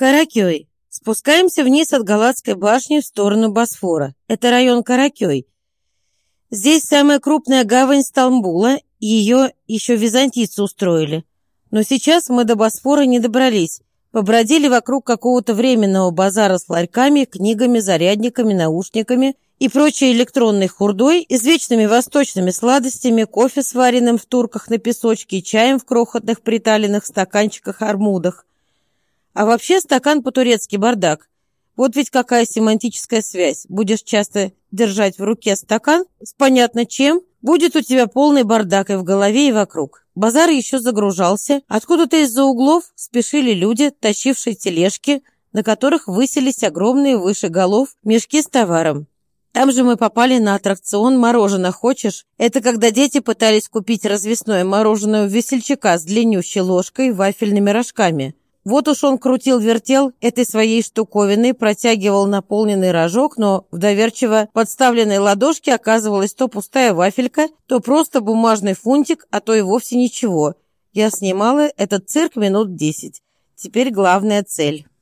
Каракёй. Спускаемся вниз от Галатской башни в сторону Босфора. Это район Каракёй. Здесь самая крупная гавань Стамбула, ее еще византийцы устроили. Но сейчас мы до Босфора не добрались. Побродили вокруг какого-то временного базара с ларьками, книгами, зарядниками, наушниками и прочей электронной хурдой, извечными восточными сладостями, кофе, сваренным в турках на песочке чаем в крохотных приталенных стаканчиках-армудах. А вообще стакан по-турецки бардак. Вот ведь какая семантическая связь. Будешь часто держать в руке стакан с понятно чем, будет у тебя полный бардак и в голове, и вокруг. Базар еще загружался. Откуда-то из-за углов спешили люди, тащившие тележки, на которых высились огромные выше голов мешки с товаром. Там же мы попали на аттракцион «Мороженое хочешь?». Это когда дети пытались купить развесное мороженое в весельчака с длиннющей ложкой и вафельными рожками. Вот уж он крутил-вертел этой своей штуковиной, протягивал наполненный рожок, но в доверчиво подставленной ладошке оказывалась то пустая вафелька, то просто бумажный фунтик, а то и вовсе ничего. Я снимала этот цирк минут десять. Теперь главная цель.